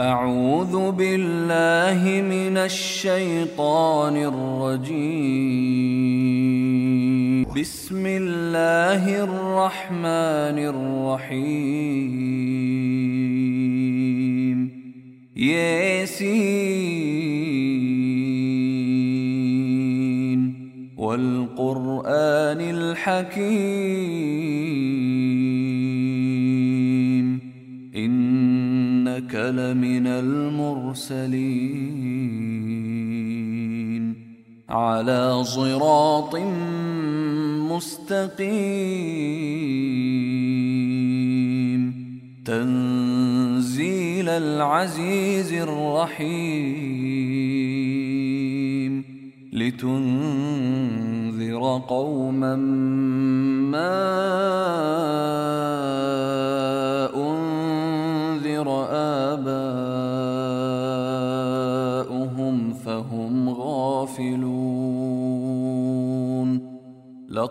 أعوذ بالله من الشيطان الرجيم. بسم الله الرحمن الرحيم. ياسين. والقرآن الحكيم. لمن المرسلين على صراط مستقيم. تنزيل العزيز الرحيم. لتنذر قوما ما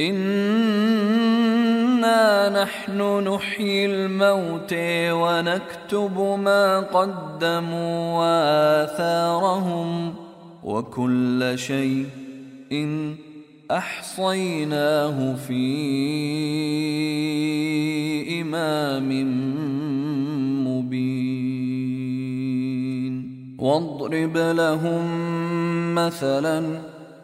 إنا نحن نحيي الموت ونكتب ما قدموا وآثارهم وكل شيء إن أحصيناه في إمام مبين واضرب لهم مثلا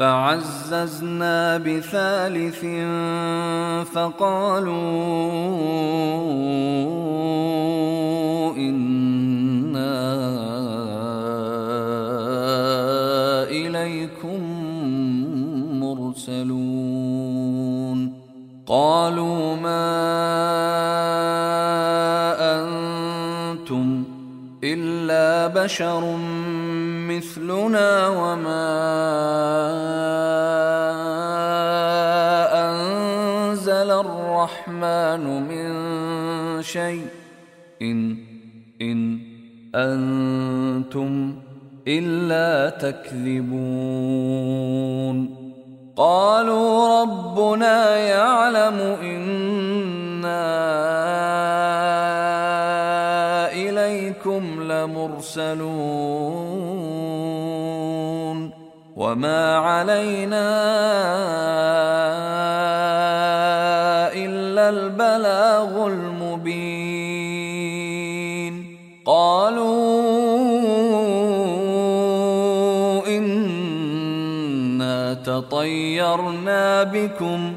فعززنا بثالث فقالوا إنا إليكم مرسلون. قالوا ما أنتم إلا بشر مثلنا وما أنزل الرحمن من شيء. إن إن أنتم إلا تكذبون. قالوا ربنا يعلم إنا إليكم لمرسلون وما علينا إلا البلاغ المبين قالوا إنا تطيرنا بكم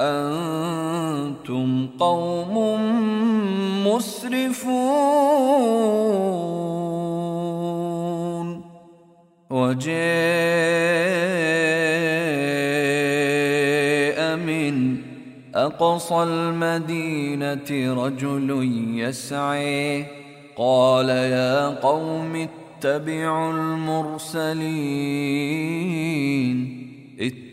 أنتم قوم مسرفون. وجاء من أقصى المدينة رجل يسعي قال يا قوم اتبعوا المرسلين.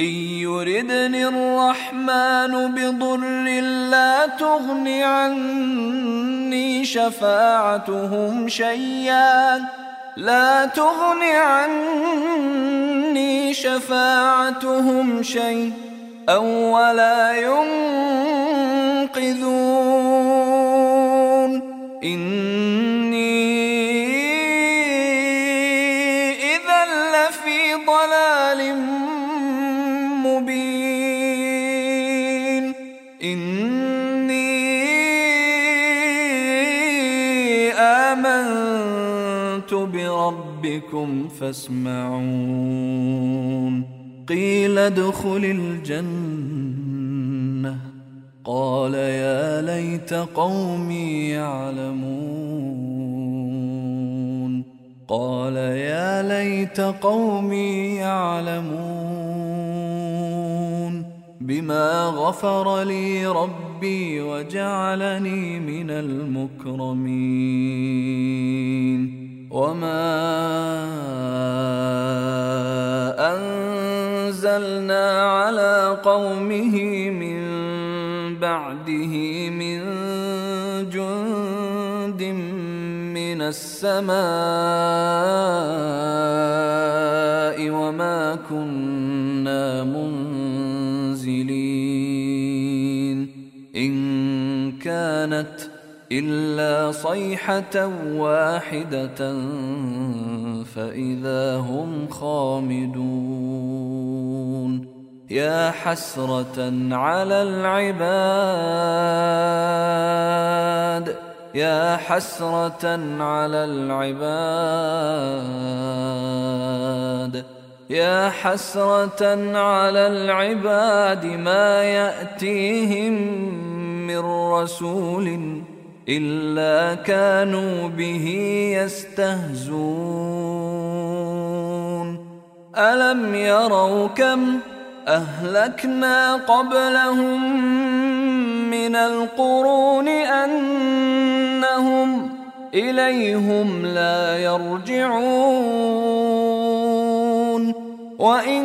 إن يردني الرحمن بضر لا تغن عني شفاعتهم شيئا لا تغن عني شفاعتهم شيئا أو ولا ينقذون مبين إني آمنت بربكم فاسمعون. قيل ادخل الجنة. قال يا ليت قومي يعلمون. قال يا ليت قومي يعلمون. بما غفر لي ربي وجعلني من المكرمين. وما أنزلنا على قومه من بعده من جند من السماء وما كنا إلا صيحة واحدة فإذا هم خامدون. يا حسرة على العباد يا حسرة على العباد يا حسرة على العباد ما يأتيهم من رسول. إلا كانوا به يستهزون. ألم يروا كم أهلكنا قبلهم من القرون أنهم إليهم لا يرجعون. وإن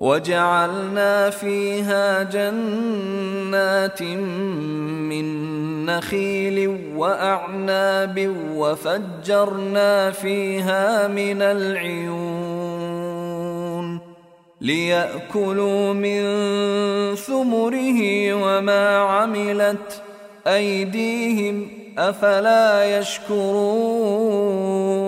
وجعلنا فيها جنات من نخيل وأعناب وفجرنا فيها من العيون ليأكلوا من ثمره وما عملت أيديهم أفلا يشكرون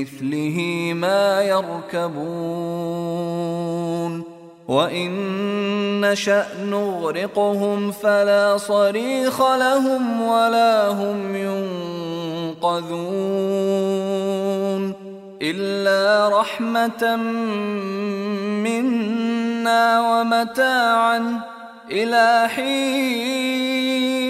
مثله ما يركبون وإن نشأ نغرقهم فلا صريخ لهم ولا هم ينقذون إلا رحمة منا ومتاعا إلى حين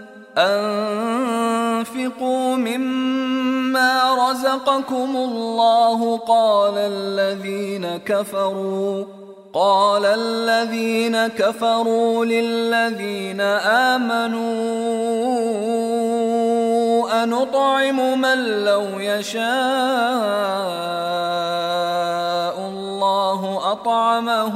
أنفقوا مما رزقكم الله. قال الذين كفروا قال الذين كفروا للذين آمنوا أنطعم من لو يشاء الله أطعمه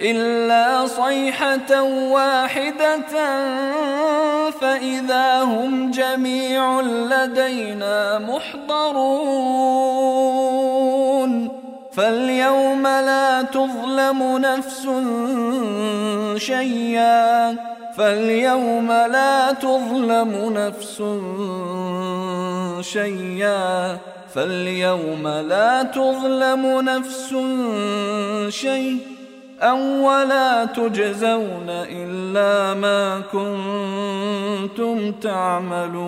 إلا صيحة واحدة فإذا هم جميع لدينا محضرون. فاليوم لا تظلم نفس شيئا فاليوم لا تظلم نفس شيئا فاليوم لا تظلم نفس شيء أو ولا تجزون إلا ما كنتم تعملون.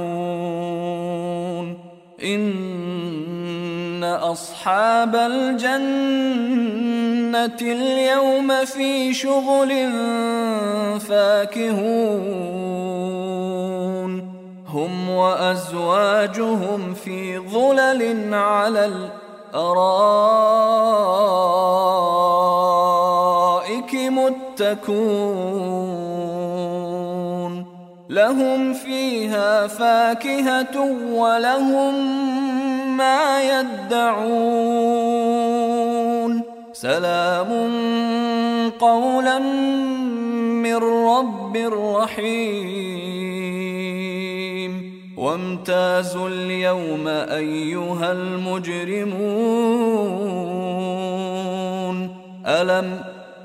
إن أصحاب الجنة اليوم في شغل فاكهون. هم وأزواجهم في ظلل على الأرائك متكون لهم فيها فاكهة ولهم ما يدعون. سلام قولا من رب رحيم. وامتازوا اليوم أيها المجرمون. ألم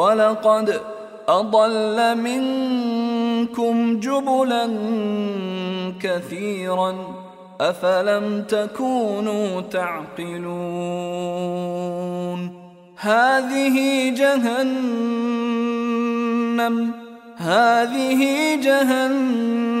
ولقد أضل منكم جبلا كثيرا أفلم تكونوا تعقلون هذه جهنم هذه جهنم.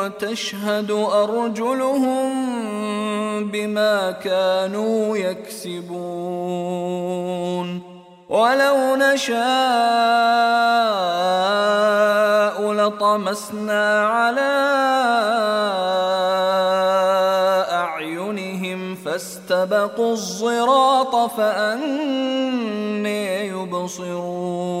وتشهد أرجلهم بما كانوا يكسبون. ولو نشاء لطمسنا على أعينهم فاستبقوا الصراط فأني يبصرون.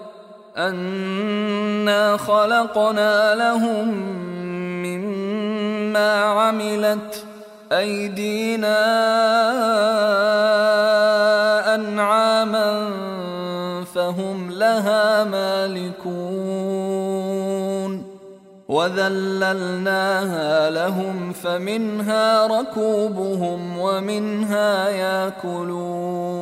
أنا خلقنا لهم مما عملت أيدينا أنعاما فهم لها مالكون وذللناها لهم فمنها ركوبهم ومنها ياكلون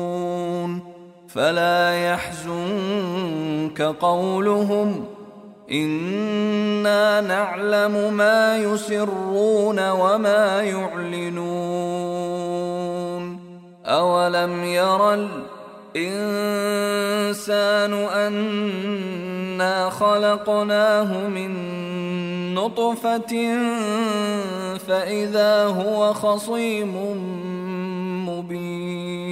فلا يحزنك قولهم إنا نعلم ما يسرون وما يعلنون أولم ير الإنسان أنا خلقناه من نطفة فإذا هو خصيم مبين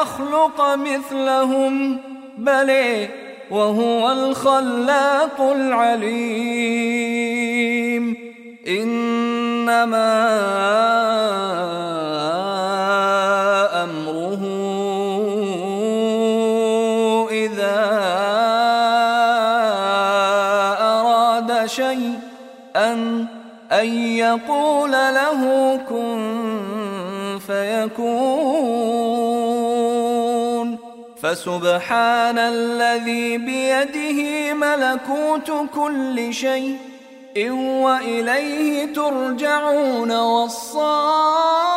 يخلق مثلهم بل وهو الخلاق العليم. إنما أمره إذا أراد شيئا أن يقول له كن فيكون فسبحان الذي بيده ملكوت كل شيء وإليه ترجعون والصالحون